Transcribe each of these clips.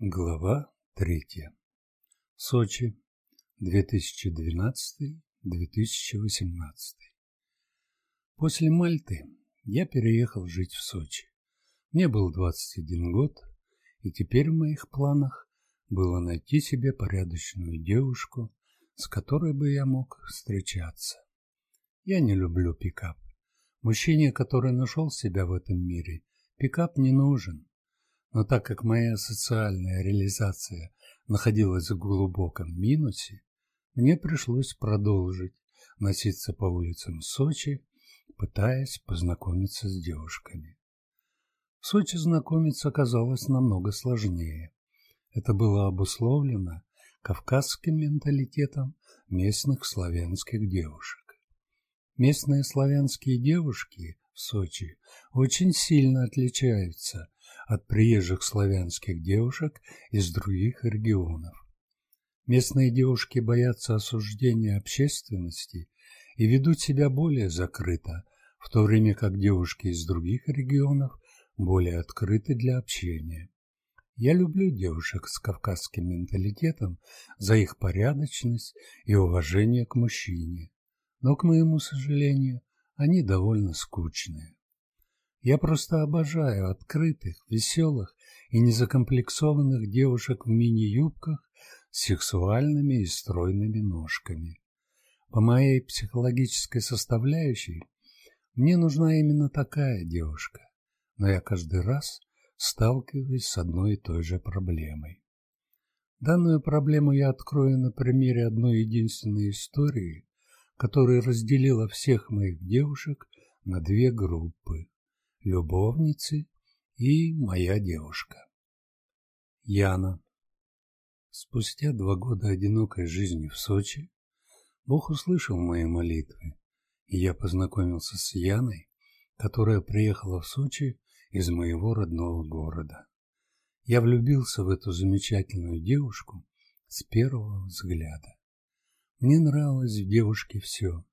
Глава третья. Сочи, 2012-2018. После Мальты я переехал жить в Сочи. Мне был 21 год, и теперь в моих планах было найти себе порядочную девушку, с которой бы я мог встречаться. Я не люблю пикап. Мужчине, который нашел себя в этом мире, пикап не нужен. Но так как моя социальная реализация находилась в глубоком минусе, мне пришлось продолжить носиться по улицам Сочи, пытаясь познакомиться с девушками. В Сочи знакомиться оказалось намного сложнее. Это было обусловлено кавказским менталитетом местных славянских девушек. Местные славянские девушки в Сочи очень сильно отличаются от приезжих славянских девушек из других регионов. Местные девушки боятся осуждения общественности и ведут себя более закрыто, в то время как девушки из других регионов более открыты для общения. Я люблю девушек с кавказским менталитетом за их порядочность и уважение к мужчине, но, к моему сожалению, они довольно скучные. Я просто обожаю открытых, веселых и незакомплексованных девушек в мини-юбках с сексуальными и стройными ножками. По моей психологической составляющей мне нужна именно такая девушка, но я каждый раз сталкиваюсь с одной и той же проблемой. Данную проблему я открою на примере одной единственной истории, которая разделила всех моих девушек на две группы любовницы и моя девушка. Яна. Спустя два года одинокой жизни в Сочи Бог услышал мои молитвы, и я познакомился с Яной, которая приехала в Сочи из моего родного города. Я влюбился в эту замечательную девушку с первого взгляда. Мне нравилось в девушке все.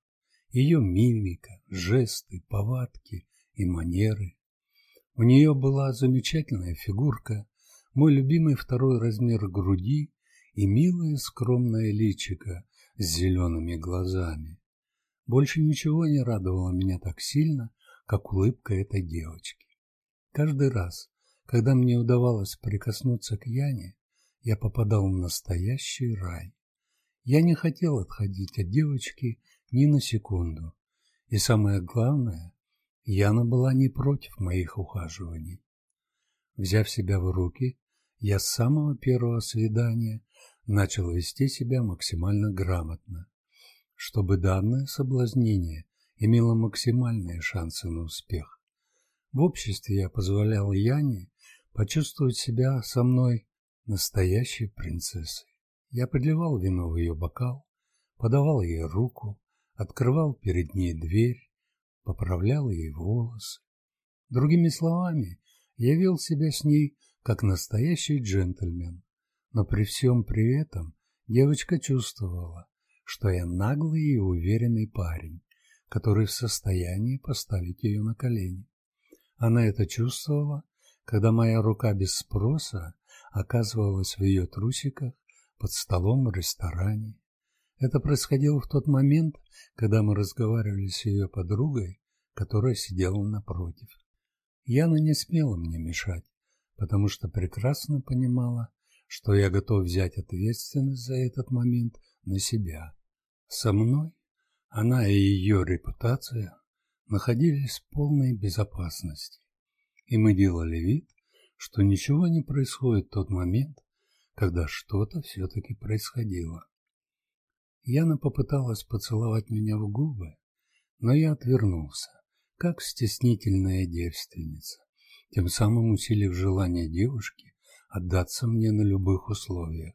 Ее мимика, жесты, повадки, и манеры. У нее была замечательная фигурка, мой любимый второй размер груди и милое скромное личико с зелеными глазами. Больше ничего не радовало меня так сильно, как улыбка этой девочки. Каждый раз, когда мне удавалось прикоснуться к Яне, я попадал в настоящий рай. Я не хотел отходить от девочки ни на секунду. И самое главное, Яна была не против моих ухаживаний. Взяв себя в руки, я с самого первого свидания начал вести себя максимально грамотно, чтобы данное соблазнение имело максимальные шансы на успех. В обществе я позволял Яне почувствовать себя со мной настоящей принцессой. Я подливал вино в ее бокал, подавал ей руку, открывал перед ней дверь, поправлял ей волосы. Другими словами, я вел себя с ней как настоящий джентльмен, но при всем при этом девочка чувствовала, что я наглый и уверенный парень, который в состоянии поставить ее на колени. Она это чувствовала, когда моя рука без спроса оказывалась в ее трусиках под столом в ресторане, это происходило в тот момент, когда мы разговаривали с ее подругой, которая сидела напротив. Яна не смела мне мешать, потому что прекрасно понимала, что я готов взять ответственность за этот момент на себя. Со мной она и ее репутация находились в полной безопасности, и мы делали вид, что ничего не происходит в тот момент, когда что-то все-таки происходило. Яна попыталась поцеловать меня в губы, но я отвернулся, как стеснительная девственница, тем самым усилив желание девушки отдаться мне на любых условиях.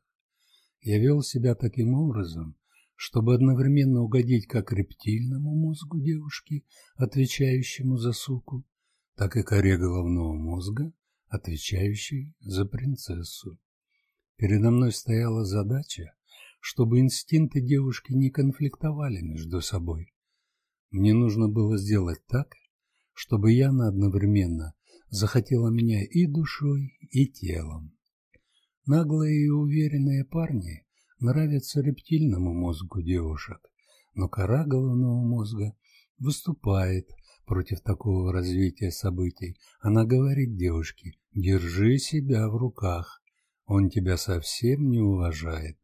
Я вел себя таким образом, чтобы одновременно угодить как рептильному мозгу девушки, отвечающему за суку, так и коре головного мозга, отвечающей за принцессу. Передо мной стояла задача чтобы инстинкты девушки не конфликтовали между собой. Мне нужно было сделать так, чтобы Яна одновременно захотела меня и душой, и телом. Наглые и уверенные парни нравятся рептильному мозгу девушек, но кора головного мозга выступает против такого развития событий. Она говорит девушке, держи себя в руках, он тебя совсем не уважает.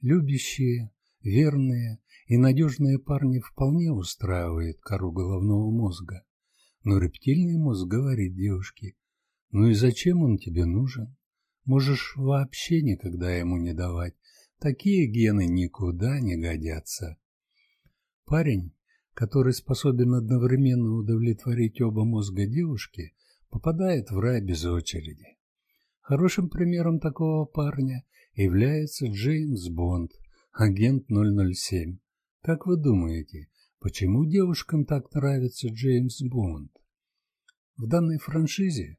Любящие, верные и надежные парни вполне устраивают кору головного мозга. Но рептильный мозг говорит девушке, ну и зачем он тебе нужен? Можешь вообще никогда ему не давать. Такие гены никуда не годятся. Парень, который способен одновременно удовлетворить оба мозга девушки, попадает в рай без очереди. Хорошим примером такого парня является Джеймс Бонд, агент 007. Как вы думаете, почему девушкам так нравится Джеймс Бонд? В данной франшизе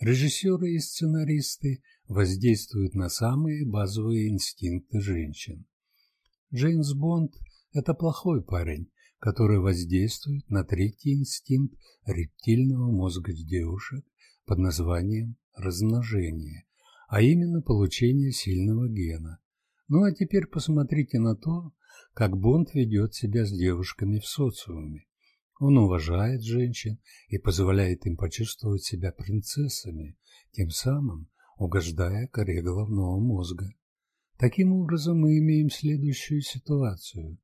режиссеры и сценаристы воздействуют на самые базовые инстинкты женщин. Джеймс Бонд – это плохой парень, который воздействует на третий инстинкт рептильного мозга девушек под названием размножение, а именно получение сильного гена. Ну а теперь посмотрите на то, как Бонд ведет себя с девушками в социуме. Он уважает женщин и позволяет им почувствовать себя принцессами, тем самым угождая коре головного мозга. Таким образом, мы имеем следующую ситуацию.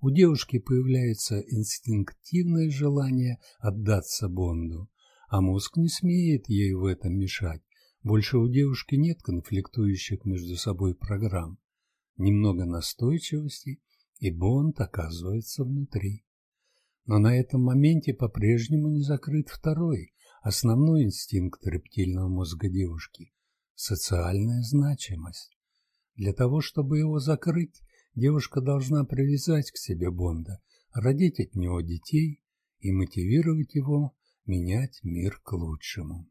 У девушки появляется инстинктивное желание отдаться Бонду, а мозг не смеет ей в этом мешать. Больше у девушки нет конфликтующих между собой программ. Немного настойчивости, и Бонд оказывается внутри. Но на этом моменте по-прежнему не закрыт второй, основной инстинкт рептильного мозга девушки социальная значимость. Для того, чтобы его закрыть, девушка должна привязать к себе Бонда, родить от него детей и мотивировать его менять мир к лучшему.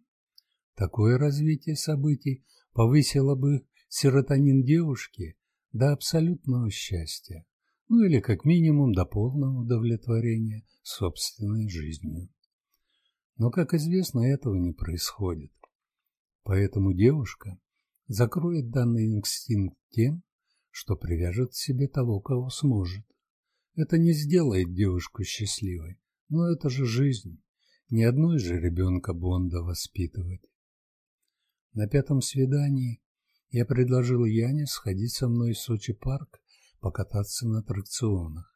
Такое развитие событий повысило бы серотонин девушки до абсолютного счастья, ну или как минимум до полного удовлетворения собственной жизнью. Но, как известно, этого не происходит. Поэтому девушка закроет данный инстинкт тем, что привяжет к себе того, кого сможет. Это не сделает девушку счастливой, но это же жизнь. Ни одной же ребенка Бонда воспитывать. На пятом свидании я предложил Яне сходить со мной в Сочи парк покататься на аттракционах.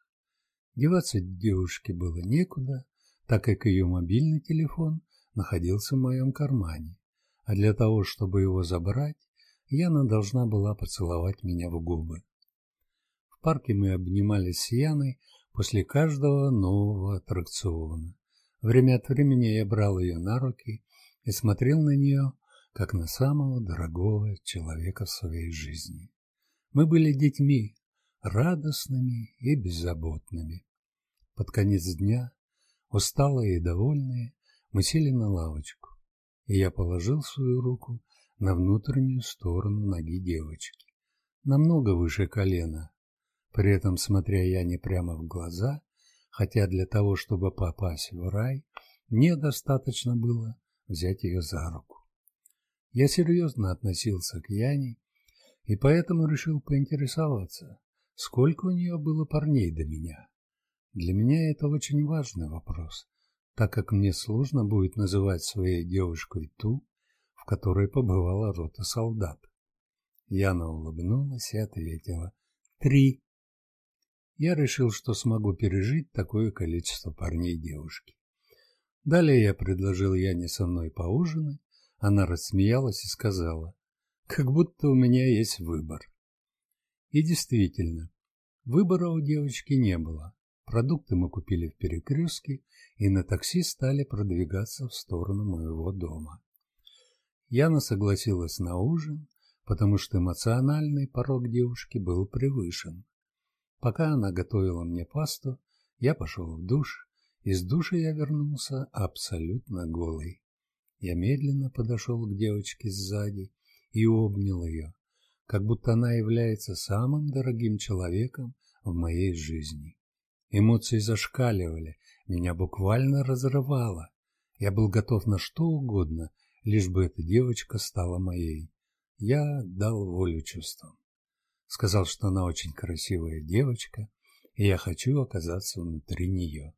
Деваться девушке было некуда, так как ее мобильный телефон находился в моем кармане а для того, чтобы его забрать, Яна должна была поцеловать меня в губы. В парке мы обнимались с Яной после каждого нового аттракциона. Время от времени я брал ее на руки и смотрел на нее, как на самого дорогого человека в своей жизни. Мы были детьми, радостными и беззаботными. Под конец дня, усталые и довольные, мы сели на лавочку и я положил свою руку на внутреннюю сторону ноги девочки, намного выше колена, при этом смотря я не прямо в глаза, хотя для того, чтобы попасть в рай, мне достаточно было взять ее за руку. Я серьезно относился к Яне и поэтому решил поинтересоваться, сколько у нее было парней до меня. Для меня это очень важный вопрос, так как мне сложно будет называть своей девушкой ту, в которой побывала рота солдат. Яна улыбнулась и ответила «Три». Я решил, что смогу пережить такое количество парней девушки. Далее я предложил Яне со мной поужинать. Она рассмеялась и сказала, как будто у меня есть выбор. И действительно, выбора у девочки не было. Продукты мы купили в перекрестке и на такси стали продвигаться в сторону моего дома. Яна согласилась на ужин, потому что эмоциональный порог девушки был превышен. Пока она готовила мне пасту, я пошел в душ, из душа я вернулся абсолютно голый. Я медленно подошел к девочке сзади и обнял ее, как будто она является самым дорогим человеком в моей жизни. Эмоции зашкаливали, меня буквально разрывало. Я был готов на что угодно, лишь бы эта девочка стала моей. Я дал волю чувствам. Сказал, что она очень красивая девочка, и я хочу оказаться внутри нее.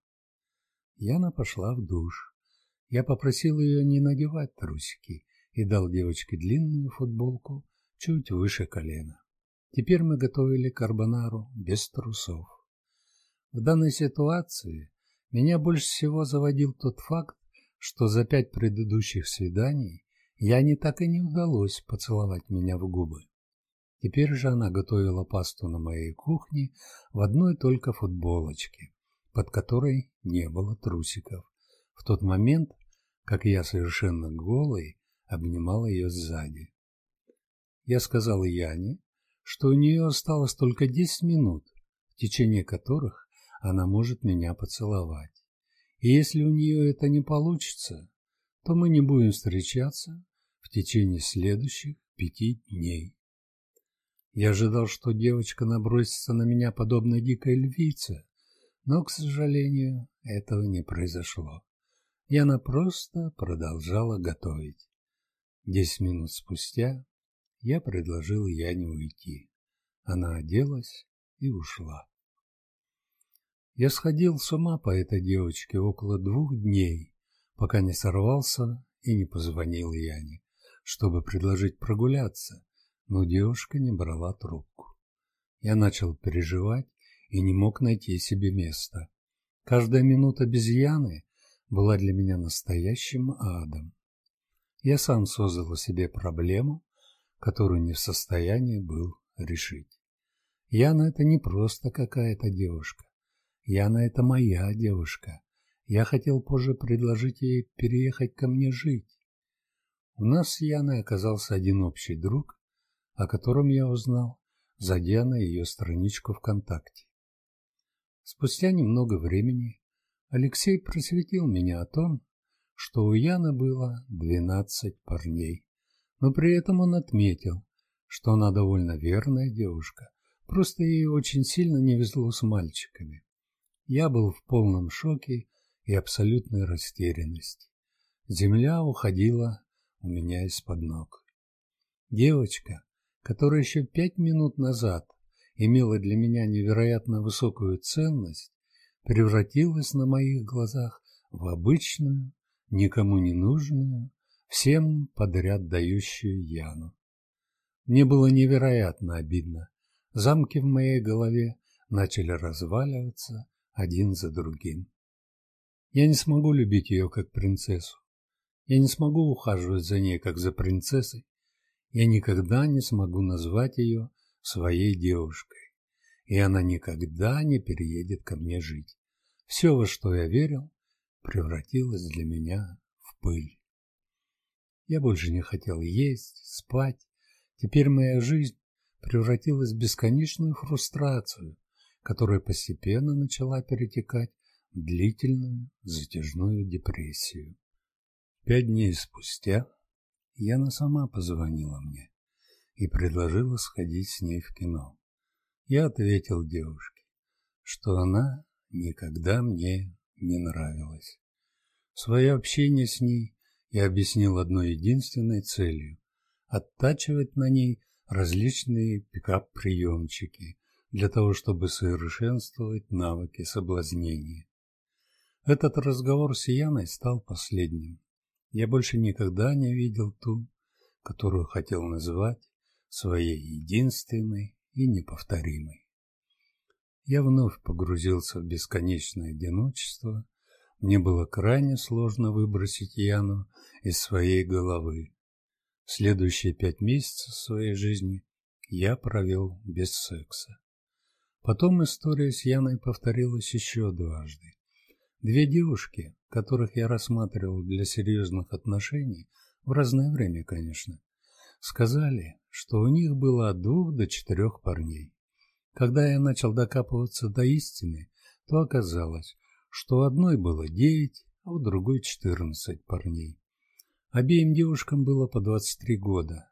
Яна пошла в душ. Я попросил ее не надевать трусики и дал девочке длинную футболку чуть выше колена. Теперь мы готовили карбонару без трусов. В данной ситуации меня больше всего заводил тот факт, что за пять предыдущих свиданий я не так и не удалось поцеловать меня в губы. Теперь же она готовила пасту на моей кухне в одной только футболочке, под которой не было трусиков. В тот момент, как я совершенно голый, обнимал ее сзади. Я сказал Яне, что у нее осталось только десять минут, в течение которых она может меня поцеловать. И если у нее это не получится, то мы не будем встречаться в течение следующих пяти дней. Я ожидал, что девочка набросится на меня подобно дикой львице, но, к сожалению, этого не произошло. И она просто продолжала готовить. Десять минут спустя я предложил Яне уйти. Она оделась и ушла. Я сходил с ума по этой девочке около двух дней, пока не сорвался и не позвонил Яне, чтобы предложить прогуляться, но девушка не брала трубку. Я начал переживать и не мог найти себе места. Каждая минута без Яны была для меня настоящим адом. Я сам создал себе проблему, которую не в состоянии был решить. Яна — это не просто какая-то девушка. Яна — это моя девушка. Я хотел позже предложить ей переехать ко мне жить. У нас с Яной оказался один общий друг, о котором я узнал, зайдя на ее страничку ВКонтакте. Спустя немного времени Алексей просветил меня о том, что у Яны было двенадцать парней. Но при этом он отметил, что она довольно верная девушка, просто ей очень сильно не везло с мальчиками. Я был в полном шоке и абсолютной растерянности. Земля уходила у меня из-под ног. Девочка, которая еще пять минут назад имела для меня невероятно высокую ценность, превратилась на моих глазах в обычную, никому не нужную, всем подряд дающую Яну. Мне было невероятно обидно. Замки в моей голове начали разваливаться один за другим. Я не смогу любить ее как принцессу. Я не смогу ухаживать за ней как за принцессой. Я никогда не смогу назвать ее своей девушкой. И она никогда не переедет ко мне жить. Все, во что я верил, превратилось для меня в пыль. Я больше не хотел есть, спать. Теперь моя жизнь превратилась в бесконечную фрустрацию, которая постепенно начала перетекать в длительную затяжную депрессию. Пять дней спустя Яна сама позвонила мне и предложила сходить с ней в кино. Я ответил девушке, что она никогда мне не нравилась. Свое общение с ней и объяснил одной единственной целью – оттачивать на ней различные пикап-приемчики для того, чтобы совершенствовать навыки соблазнения. Этот разговор с Яной стал последним. Я больше никогда не видел ту, которую хотел назвать своей единственной и неповторимой. Я вновь погрузился в бесконечное одиночество мне было крайне сложно выбросить Яну из своей головы. Следующие пять месяцев своей жизни я провел без секса. Потом история с Яной повторилась еще дважды. Две девушки, которых я рассматривал для серьезных отношений, в разное время, конечно, сказали, что у них было от двух до четырех парней. Когда я начал докапываться до истины, то оказалось, что у одной было девять, а у другой четырнадцать парней. Обеим девушкам было по двадцать три года.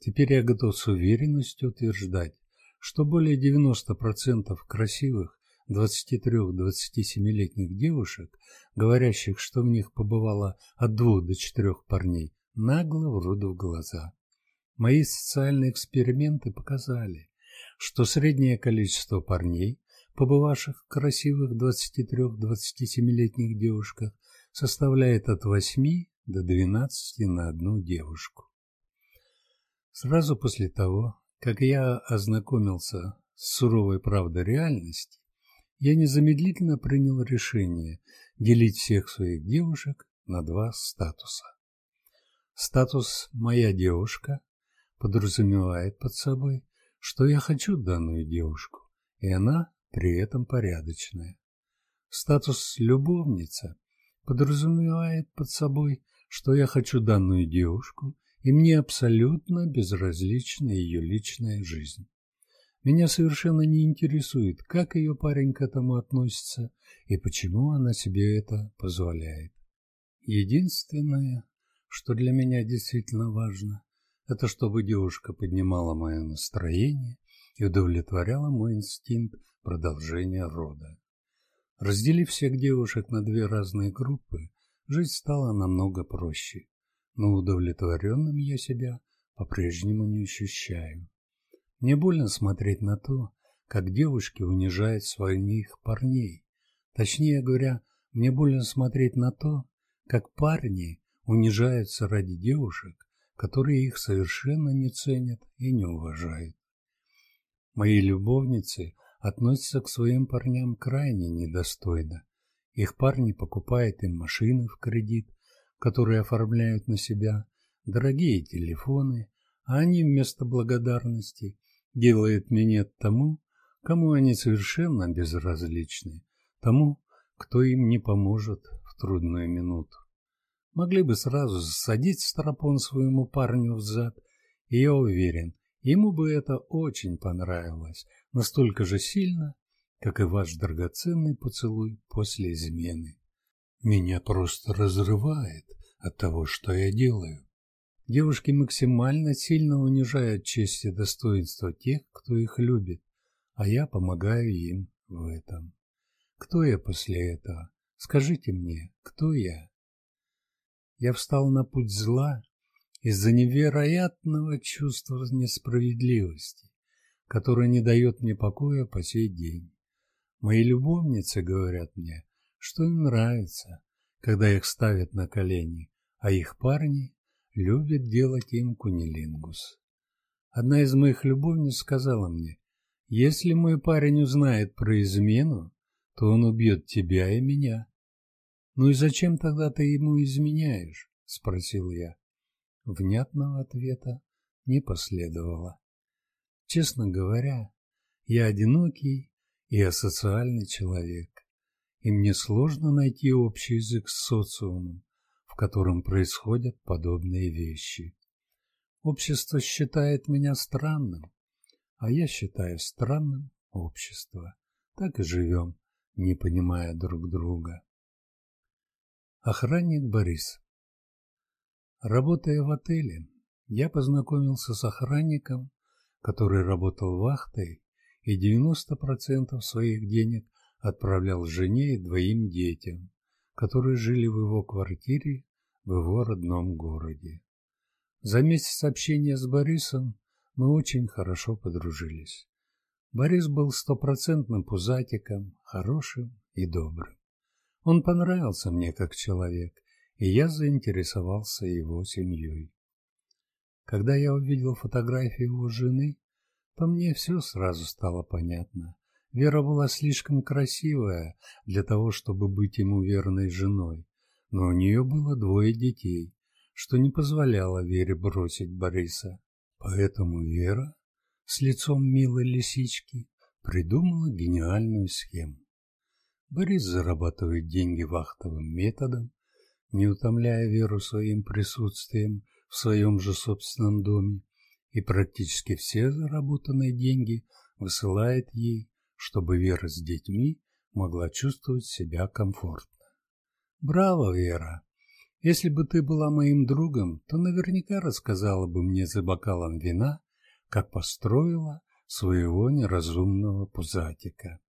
Теперь я готов с уверенностью утверждать, что более 90% красивых 23-27-летних девушек, говорящих, что в них побывало от двух до четырех парней, нагло врут в глаза. Мои социальные эксперименты показали, что среднее количество парней, побывавших в красивых 23-27-летних девушках, составляет от 8 до 12 на одну девушку. Сразу после того, как я ознакомился с суровой правдой реальности, я незамедлительно принял решение делить всех своих девушек на два статуса. Статус «моя девушка» подразумевает под собой, что я хочу данную девушку, и она при этом порядочная. Статус «любовница» подразумевает под собой, что я хочу данную девушку, и мне абсолютно безразлична ее личная жизнь. Меня совершенно не интересует, как ее парень к этому относится и почему она себе это позволяет. Единственное, что для меня действительно важно, это чтобы девушка поднимала мое настроение и удовлетворяла мой инстинкт продолжения рода. Разделив всех девушек на две разные группы, жизнь стала намного проще, но удовлетворенным я себя по-прежнему не ощущаю. Мне больно смотреть на то, как девушки унижают своих парней. Точнее говоря, мне больно смотреть на то, как парни унижаются ради девушек, которые их совершенно не ценят и не уважают. Мои любовницы относятся к своим парням крайне недостойно. Их парни покупают им машины в кредит, которые оформляют на себя, дорогие телефоны, а они вместо благодарности делают минет тому, кому они совершенно безразличны, тому, кто им не поможет в трудную минуту. Могли бы сразу засадить стропон своему парню в зад, и я уверен, ему бы это очень понравилось, настолько же сильно, как и ваш драгоценный поцелуй после измены. Меня просто разрывает от того, что я делаю. Девушки максимально сильно унижают честь и достоинство тех, кто их любит, а я помогаю им в этом. Кто я после этого? Скажите мне, кто я? Я встал на путь зла из-за невероятного чувства несправедливости, которое не дает мне покоя по сей день. Мои любовницы говорят мне, что им нравится, когда их ставят на колени, а их парни любят делать им кунилингус. Одна из моих любовниц сказала мне, если мой парень узнает про измену, то он убьет тебя и меня. «Ну и зачем тогда ты ему изменяешь?» — спросил я. Внятного ответа не последовало. Честно говоря, я одинокий и асоциальный человек, и мне сложно найти общий язык с социумом, в котором происходят подобные вещи. Общество считает меня странным, а я считаю странным общество. Так и живем, не понимая друг друга. Охранник Борис Работая в отеле, я познакомился с охранником, который работал вахтой и 90% своих денег отправлял жене и двоим детям, которые жили в его квартире в его родном городе. За месяц общения с Борисом мы очень хорошо подружились. Борис был стопроцентным пузатиком, хорошим и добрым. Он понравился мне как человек, и я заинтересовался его семьей. Когда я увидел фотографии его жены, то мне все сразу стало понятно. Вера была слишком красивая для того, чтобы быть ему верной женой, но у нее было двое детей, что не позволяло Вере бросить Бориса. Поэтому Вера с лицом милой лисички придумала гениальную схему. Борис зарабатывает деньги вахтовым методом, не утомляя Веру своим присутствием в своем же собственном доме, и практически все заработанные деньги высылает ей, чтобы Вера с детьми могла чувствовать себя комфортно. Браво, Вера! Если бы ты была моим другом, то наверняка рассказала бы мне за бокалом вина, как построила своего неразумного пузатика.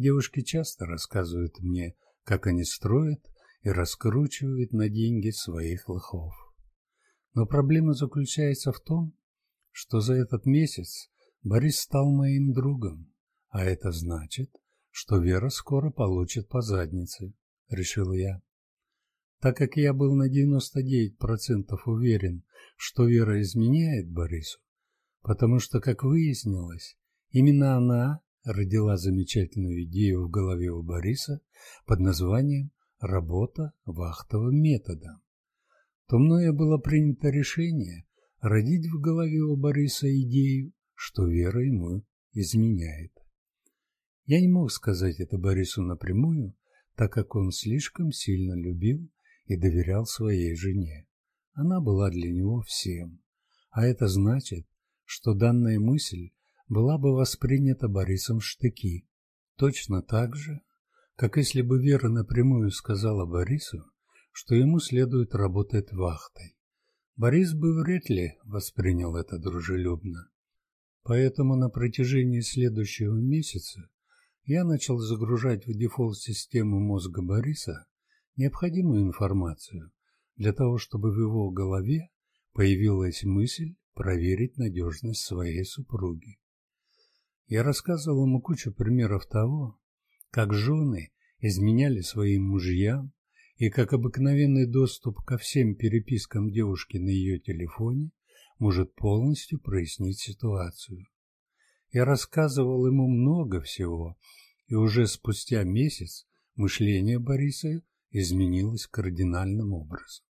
Девушки часто рассказывают мне, как они строят и раскручивают на деньги своих лохов. Но проблема заключается в том, что за этот месяц Борис стал моим другом, а это значит, что Вера скоро получит по заднице, решил я. Так как я был на 99% уверен, что Вера изменяет Борису, потому что, как выяснилось, именно она родила замечательную идею в голове у Бориса под названием «Работа вахтовым методом», то мною было принято решение родить в голове у Бориса идею, что Вера ему изменяет. Я не мог сказать это Борису напрямую, так как он слишком сильно любил и доверял своей жене. Она была для него всем, а это значит, что данная мысль была бы воспринята Борисом в штыки. Точно так же, как если бы Вера напрямую сказала Борису, что ему следует работать вахтой. Борис бы вряд ли воспринял это дружелюбно. Поэтому на протяжении следующего месяца я начал загружать в дефолт-систему мозга Бориса необходимую информацию для того, чтобы в его голове появилась мысль проверить надежность своей супруги. Я рассказывал ему кучу примеров того, как жены изменяли своим мужьям, и как обыкновенный доступ ко всем перепискам девушки на ее телефоне может полностью прояснить ситуацию. Я рассказывал ему много всего, и уже спустя месяц мышление Бориса изменилось кардинальным образом.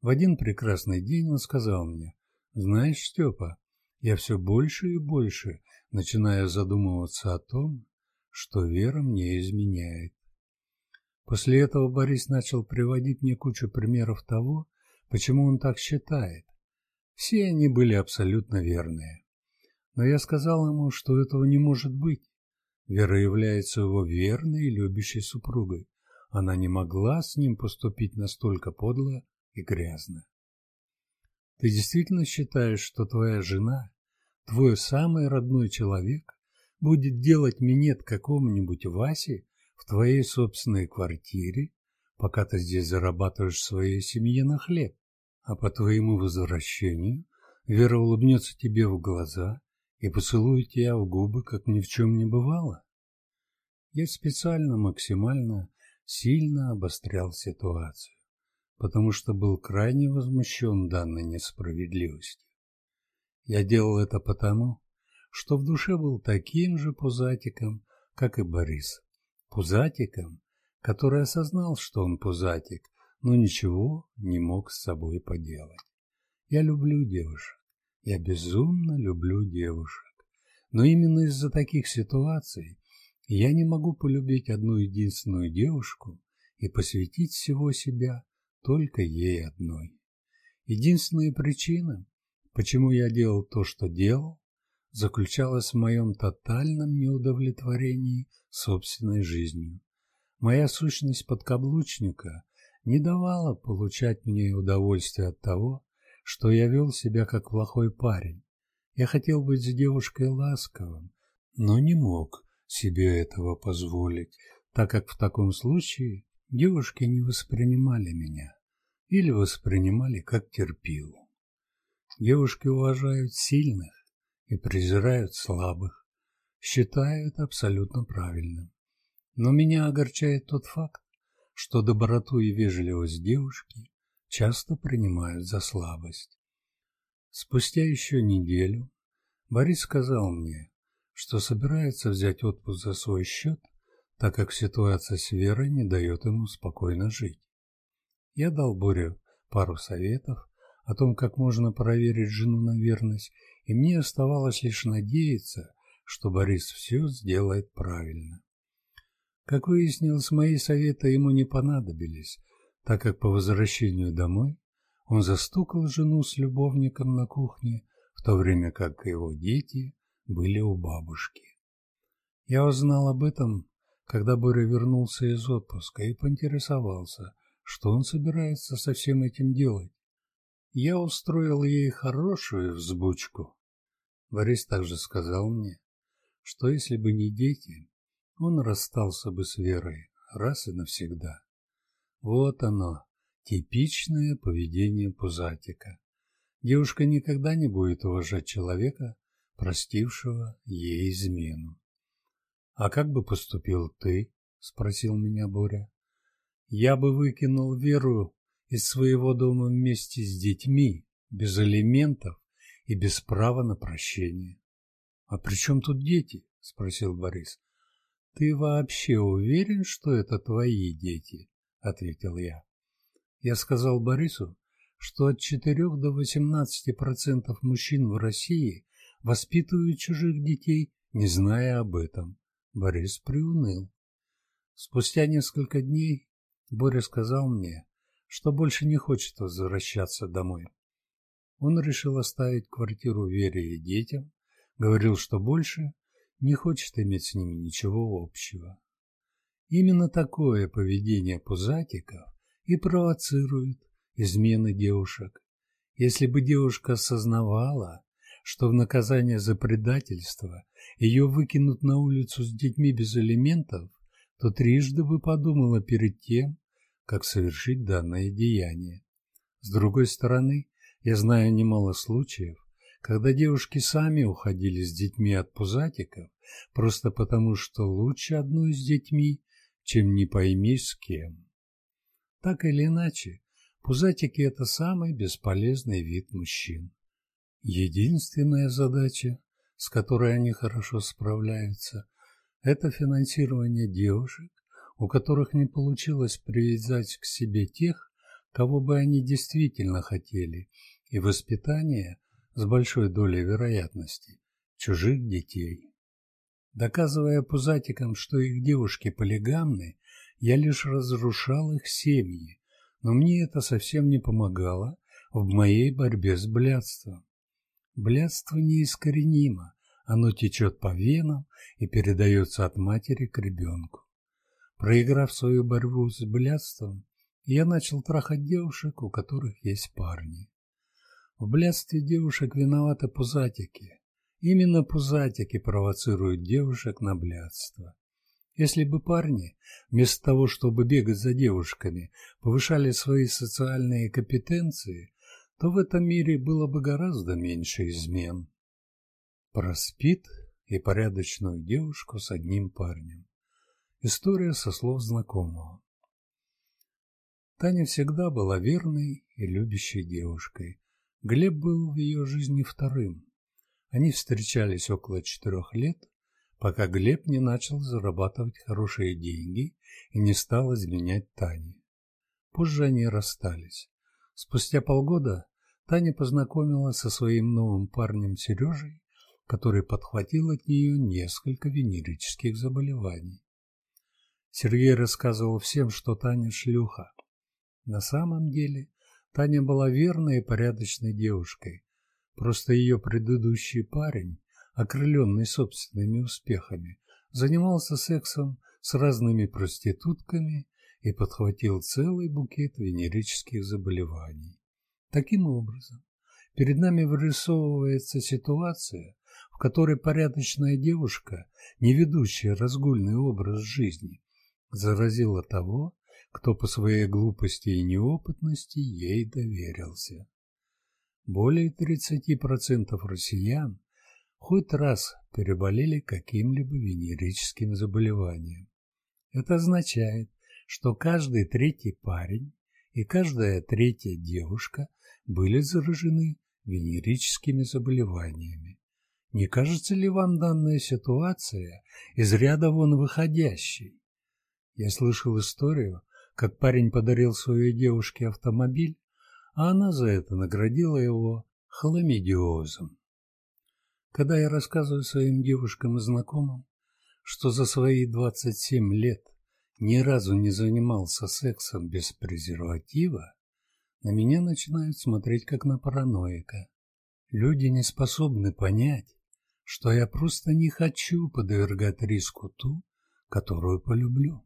В один прекрасный день он сказал мне, «Знаешь, Степа, я все больше и больше начинаю задумываться о том, что вера мне изменяет. После этого Борис начал приводить мне кучу примеров того, почему он так считает. Все они были абсолютно верные. Но я сказал ему, что этого не может быть. Вера является его верной и любящей супругой. Она не могла с ним поступить настолько подло и грязно. Ты действительно считаешь, что твоя жена, твой самый родной человек, будет делать минет какому-нибудь Васе в твоей собственной квартире, пока ты здесь зарабатываешь своей семье на хлеб, а по твоему возвращению Вера улыбнется тебе в глаза и поцелует тебя в губы, как ни в чем не бывало? Я специально максимально сильно обострял ситуацию потому что был крайне возмущен данной несправедливостью. Я делал это потому, что в душе был таким же пузатиком, как и Борис. Пузатиком, который осознал, что он пузатик, но ничего не мог с собой поделать. Я люблю девушек. Я безумно люблю девушек. Но именно из-за таких ситуаций я не могу полюбить одну единственную девушку и посвятить всего себя только ей одной. Единственная причина, почему я делал то, что делал, заключалась в моем тотальном неудовлетворении собственной жизнью. Моя сущность подкаблучника не давала получать мне удовольствие от того, что я вел себя как плохой парень. Я хотел быть с девушкой ласковым, но не мог себе этого позволить, так как в таком случае Девушки не воспринимали меня или воспринимали как терпилу. Девушки уважают сильных и презирают слабых, считают абсолютно правильным. Но меня огорчает тот факт, что доброту и вежливость девушки часто принимают за слабость. Спустя еще неделю Борис сказал мне, что собирается взять отпуск за свой счет так как ситуация с Верой не дает ему спокойно жить. Я дал Боре пару советов о том, как можно проверить жену на верность, и мне оставалось лишь надеяться, что Борис все сделает правильно. Как выяснилось, мои советы ему не понадобились, так как по возвращению домой он застукал жену с любовником на кухне, в то время как его дети были у бабушки. Я узнал об этом когда Боря вернулся из отпуска и поинтересовался, что он собирается со всем этим делать. Я устроил ей хорошую взбучку. Борис также сказал мне, что если бы не дети, он расстался бы с Верой раз и навсегда. Вот оно, типичное поведение пузатика. девушка никогда не будет уважать человека, простившего ей измену. «А как бы поступил ты?» — спросил меня Боря. «Я бы выкинул Веру из своего дома вместе с детьми, без элементов и без права на прощение». «А при чем тут дети?» — спросил Борис. «Ты вообще уверен, что это твои дети?» — ответил я. Я сказал Борису, что от 4 до 18% мужчин в России воспитывают чужих детей, не зная об этом. Борис приуныл. Спустя несколько дней Боря сказал мне, что больше не хочет возвращаться домой. Он решил оставить квартиру Вере и детям, говорил, что больше не хочет иметь с ними ничего общего. Именно такое поведение пузатиков и провоцирует измены девушек. Если бы девушка осознавала, что в наказание за предательство ее выкинут на улицу с детьми без элементов, то трижды бы подумала перед тем, как совершить данное деяние. С другой стороны, я знаю немало случаев, когда девушки сами уходили с детьми от пузатиков, просто потому что лучше одной с детьми, чем не пойми с кем. Так или иначе, пузатики – это самый бесполезный вид мужчин. Единственная задача, с которой они хорошо справляются, это финансирование девушек, у которых не получилось привязать к себе тех, кого бы они действительно хотели, и воспитание с большой долей вероятности чужих детей. Доказывая пузатикам, что их девушки полигамны, я лишь разрушал их семьи, но мне это совсем не помогало в моей борьбе с блядством. Блядство неискоренимо, оно течет по венам и передается от матери к ребенку. Проиграв свою борьбу с блядством, я начал трахать девушек, у которых есть парни. В блядстве девушек виноваты пузатики. Именно пузатики провоцируют девушек на блядство. Если бы парни, вместо того, чтобы бегать за девушками, повышали свои социальные компетенции, то в этом мире было бы гораздо меньше измен. Проспит и порядочную девушку с одним парнем. История со слов знакомого. Таня всегда была верной и любящей девушкой. Глеб был в ее жизни вторым. Они встречались около четырех лет, пока Глеб не начал зарабатывать хорошие деньги и не стал изменять Тане. Позже они расстались. Спустя полгода Таня познакомилась со своим новым парнем Сережей, который подхватил от нее несколько венерических заболеваний. Сергей рассказывал всем, что Таня шлюха. На самом деле Таня была верной и порядочной девушкой. Просто ее предыдущий парень, окрыленный собственными успехами, занимался сексом с разными проститутками и подхватил целый букет венерических заболеваний. Таким образом, перед нами вырисовывается ситуация, в которой порядочная девушка, не ведущая разгульный образ жизни, заразила того, кто по своей глупости и неопытности ей доверился. Более 30% россиян хоть раз переболели каким-либо венерическим заболеванием. Это означает, что каждый третий парень и каждая третья девушка были заражены венерическими заболеваниями. Не кажется ли вам данная ситуация из ряда вон выходящей? Я слышал историю, как парень подарил своей девушке автомобиль, а она за это наградила его хламидиозом. Когда я рассказываю своим девушкам и знакомым, что за свои 27 лет ни разу не занимался сексом без презерватива, на меня начинают смотреть как на параноика. Люди не способны понять, что я просто не хочу подвергать риску ту, которую полюблю.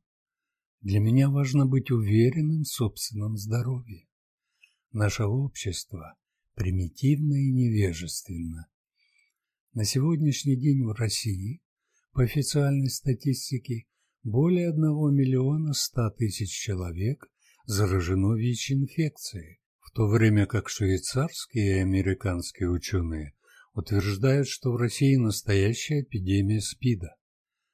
Для меня важно быть уверенным в собственном здоровье. Наше общество примитивно и невежественно. На сегодняшний день в России, по официальной статистике, более 1 миллиона 100 тысяч человек заражено ВИЧ-инфекцией, в то время как швейцарские и американские ученые утверждают, что в России настоящая эпидемия СПИДа.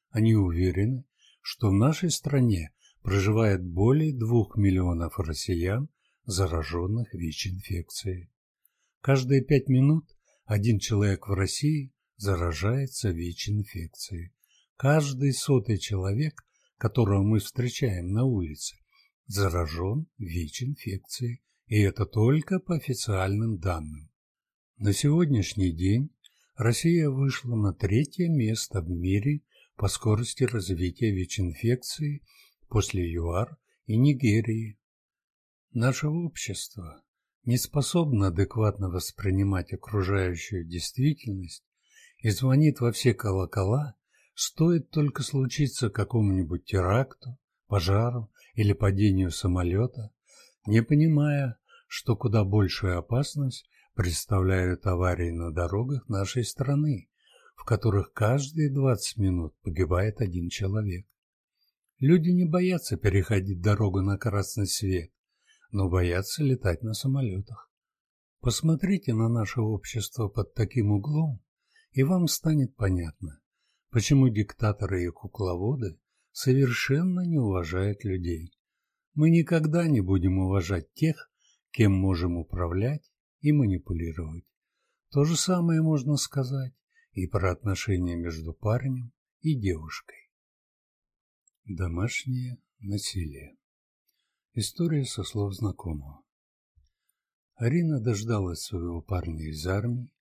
Они уверены, что в нашей стране проживает более двух миллионов россиян, зараженных ВИЧ-инфекцией. Каждые пять минут один человек в России заражается ВИЧ-инфекцией. Каждый сотый человек, которого мы встречаем на улице, заражен ВИЧ-инфекцией, и это только по официальным данным. На сегодняшний день Россия вышла на третье место в мире по скорости развития ВИЧ-инфекции после ЮАР и Нигерии. Наше общество не способно адекватно воспринимать окружающую действительность и звонит во все колокола, стоит только случиться какому-нибудь теракту, пожару или падению самолета, не понимая, что куда большую опасность представляют аварии на дорогах нашей страны, в которых каждые 20 минут погибает один человек. Люди не боятся переходить дорогу на красный свет, но боятся летать на самолетах. Посмотрите на наше общество под таким углом, и вам станет понятно, почему диктаторы и кукловоды совершенно не уважают людей. Мы никогда не будем уважать тех, кем можем управлять и манипулировать. То же самое можно сказать и про отношения между парнем и девушкой. Домашнее насилие. История со слов знакомого. Арина дождалась своего парня из армии,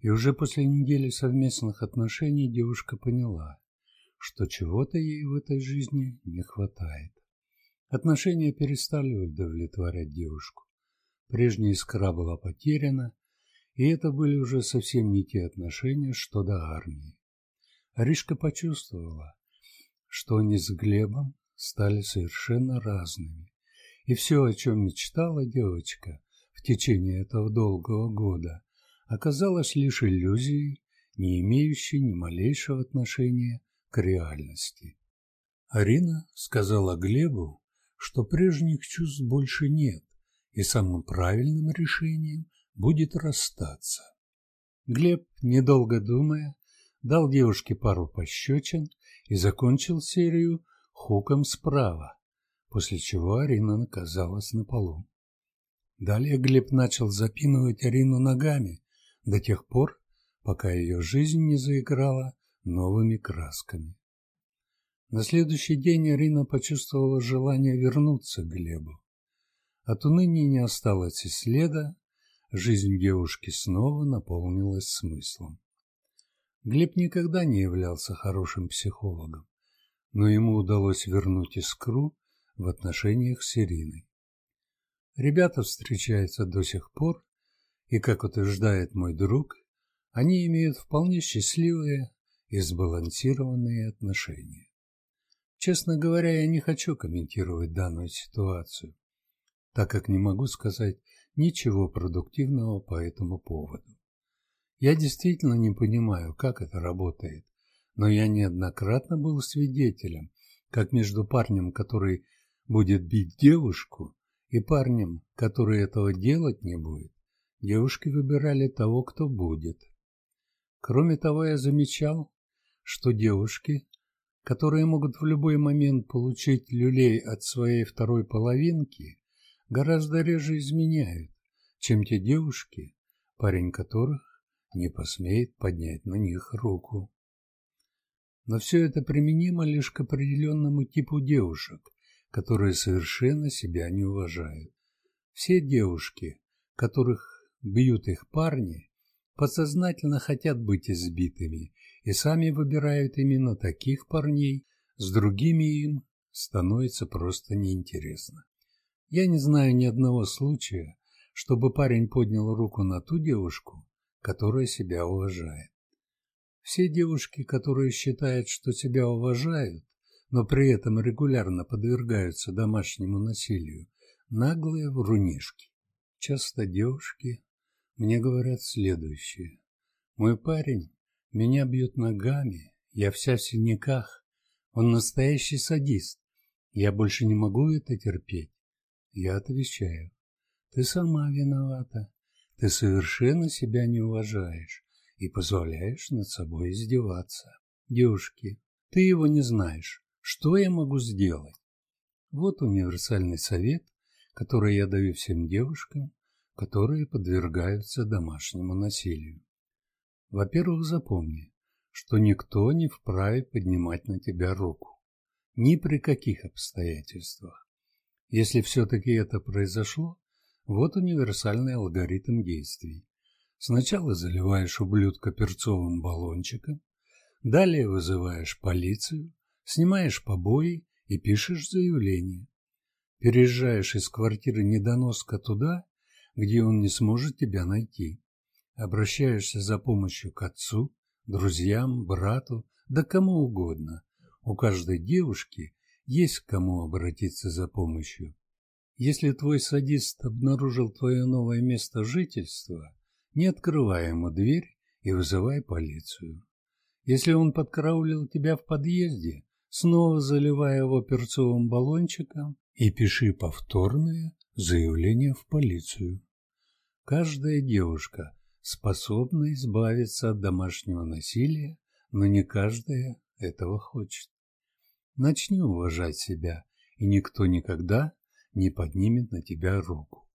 и уже после недели совместных отношений девушка поняла, что чего-то ей в этой жизни не хватает. Отношения перестали удовлетворять девушку. Прежняя искра была потеряна, и это были уже совсем не те отношения, что до армии. Аришка почувствовала, что они с Глебом стали совершенно разными, и все, о чем мечтала девочка в течение этого долгого года, оказалось лишь иллюзией, не имеющей ни малейшего отношения к реальности. Арина сказала Глебу, что прежних чувств больше нет, и самым правильным решением будет расстаться. Глеб, недолго думая, дал девушке пару пощечин и закончил серию хуком справа, после чего Арина оказалась на полу. Далее Глеб начал запинывать Арину ногами до тех пор, пока ее жизнь не заиграла новыми красками. На следующий день Арина почувствовала желание вернуться к Глебу. От уныния не осталось и следа, жизнь девушки снова наполнилась смыслом. Глеб никогда не являлся хорошим психологом, но ему удалось вернуть искру в отношениях с Ириной. Ребята встречаются до сих пор, и, как утверждает мой друг, они имеют вполне счастливые и сбалансированные отношения. Честно говоря, я не хочу комментировать данную ситуацию, так как не могу сказать ничего продуктивного по этому поводу. Я действительно не понимаю, как это работает, но я неоднократно был свидетелем, как между парнем, который будет бить девушку, и парнем, который этого делать не будет, девушки выбирали того, кто будет. Кроме того, я замечал, что девушки, которые могут в любой момент получить люлей от своей второй половинки, гораздо реже изменяют, чем те девушки, парень которых не посмеет поднять на них руку. Но все это применимо лишь к определенному типу девушек, которые совершенно себя не уважают. Все девушки, которых бьют их парни, подсознательно хотят быть избитыми и сами выбирают именно таких парней, с другими им становится просто неинтересно. Я не знаю ни одного случая, чтобы парень поднял руку на ту девушку, которая себя уважает. Все девушки, которые считают, что себя уважают, но при этом регулярно подвергаются домашнему насилию, наглые врунишки. Часто девушки мне говорят следующее. Мой парень меня бьет ногами, я вся в синяках, он настоящий садист, я больше не могу это терпеть. Я отвечаю, Ты сама виновата. Ты совершенно себя не уважаешь и позволяешь над собой издеваться. Девушки, ты его не знаешь. Что я могу сделать? Вот универсальный совет, который я даю всем девушкам, которые подвергаются домашнему насилию. Во-первых, запомни, что никто не вправе поднимать на тебя руку. Ни при каких обстоятельствах. Если все-таки это произошло, вот универсальный алгоритм действий. Сначала заливаешь ублюдка перцовым баллончиком, далее вызываешь полицию, снимаешь побои и пишешь заявление. Переезжаешь из квартиры недоноска туда, где он не сможет тебя найти. Обращаешься за помощью к отцу, друзьям, брату, да кому угодно. У каждой девушки есть к кому обратиться за помощью. Если твой садист обнаружил твое новое место жительства, не открывай ему дверь и вызывай полицию. Если он подкараулил тебя в подъезде, снова заливай его перцовым баллончиком и пиши повторное заявление в полицию. Каждая девушка способна избавиться от домашнего насилия, но не каждая этого хочет. Начни уважать себя, и никто никогда не поднимет на тебя руку.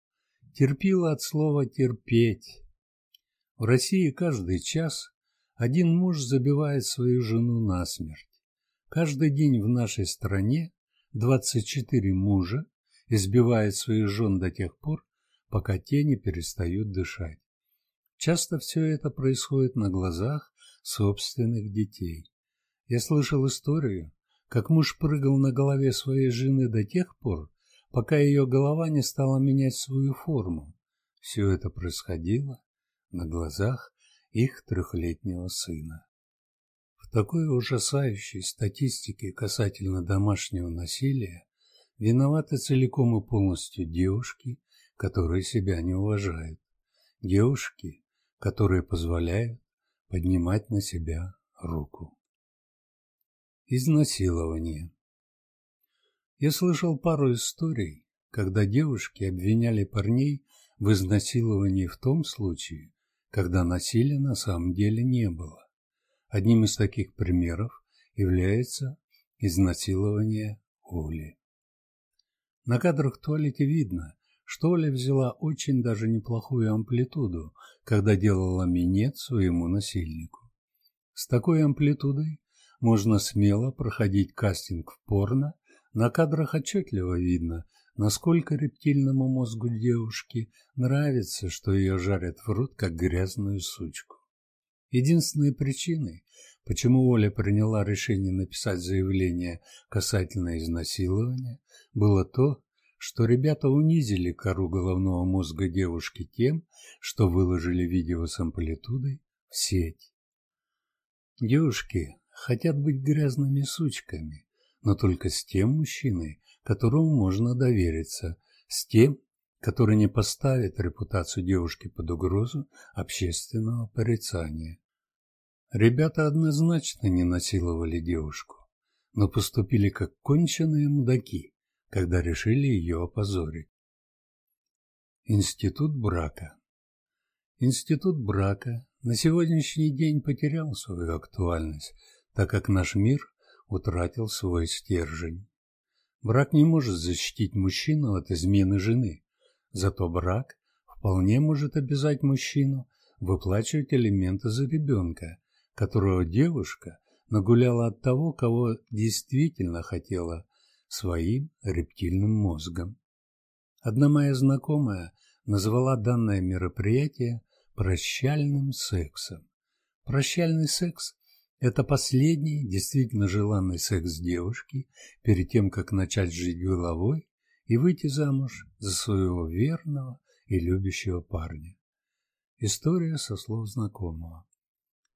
Терпила от слова «терпеть». В России каждый час один муж забивает свою жену насмерть. Каждый день в нашей стране 24 мужа избивают своих жен до тех пор, пока те не перестают дышать. Часто все это происходит на глазах собственных детей. Я слышал историю, как муж прыгал на голове своей жены до тех пор, пока ее голова не стала менять свою форму. Все это происходило на глазах их трехлетнего сына. В такой ужасающей статистике касательно домашнего насилия виноваты целиком и полностью девушки, которые себя не уважают. Девушки, которые позволяют поднимать на себя руку. Изнасилование. Я слышал пару историй, когда девушки обвиняли парней в изнасиловании в том случае, когда насилия на самом деле не было. Одним из таких примеров является изнасилование Оли. На кадрах в туалете видно, что Оля взяла очень даже неплохую амплитуду, когда делала минет своему насильнику. С такой амплитудой можно смело проходить кастинг в порно, на кадрах отчетливо видно, насколько рептильному мозгу девушки нравится, что ее жарят в рот, как грязную сучку. Единственной причиной, почему Оля приняла решение написать заявление касательно изнасилования, было то, что ребята унизили кору головного мозга девушки тем, что выложили видео с амплитудой в сеть. Девушки хотят быть грязными сучками, но только с тем мужчиной, которому можно довериться, с тем, который не поставит репутацию девушки под угрозу общественного порицания. Ребята однозначно не насиловали девушку, но поступили как конченые мудаки, когда решили ее опозорить. Институт брака Институт брака на сегодняшний день потерял свою актуальность, так как наш мир утратил свой стержень. Брак не может защитить мужчину от измены жены, зато брак вполне может обязать мужчину выплачивать элементы за ребенка, которого девушка нагуляла от того, кого действительно хотела своим рептильным мозгом. Одна моя знакомая назвала данное мероприятие прощальным сексом. Прощальный секс это последний, действительно желанный секс девушки перед тем, как начать жить головой и выйти замуж за своего верного и любящего парня. История со слов знакомого.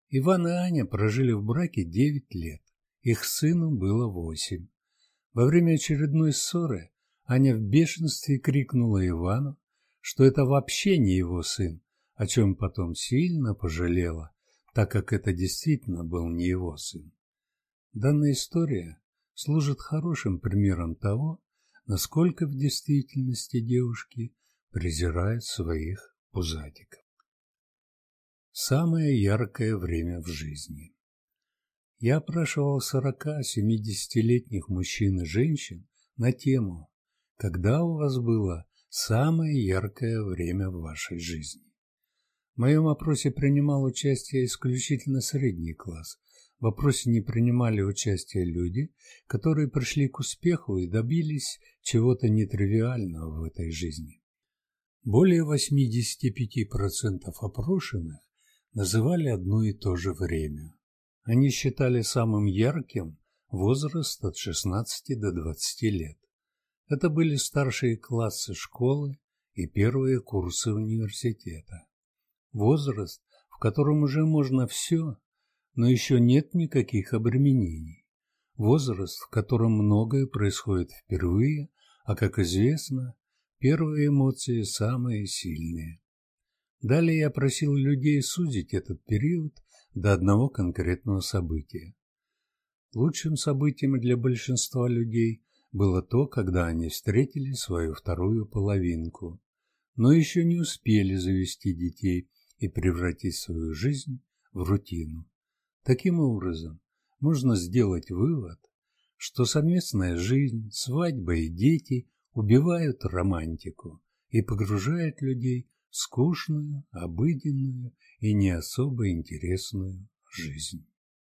Иван и Аня прожили в браке 9 лет. Их сыну было 8. Во время очередной ссоры Аня в бешенстве крикнула Ивану, что это вообще не его сын, о чем потом сильно пожалела так как это действительно был не его сын. Данная история служит хорошим примером того, насколько в действительности девушки презирают своих пузатиков. Самое яркое время в жизни. Я опрашивал 40-70-летних мужчин и женщин на тему «Когда у вас было самое яркое время в вашей жизни?» В моем опросе принимал участие исключительно средний класс. В опросе не принимали участие люди, которые пришли к успеху и добились чего-то нетривиального в этой жизни. Более 85% опрошенных называли одно и то же время. Они считали самым ярким возраст от 16 до 20 лет. Это были старшие классы школы и первые курсы университета. Возраст, в котором уже можно все, но еще нет никаких обременений. Возраст, в котором многое происходит впервые, а, как известно, первые эмоции самые сильные. Далее я просил людей судить этот период до одного конкретного события. Лучшим событием для большинства людей было то, когда они встретили свою вторую половинку, но еще не успели завести детей и превратить свою жизнь в рутину. Таким образом, можно сделать вывод, что совместная жизнь, свадьба и дети убивают романтику и погружают людей в скучную, обыденную и не особо интересную жизнь.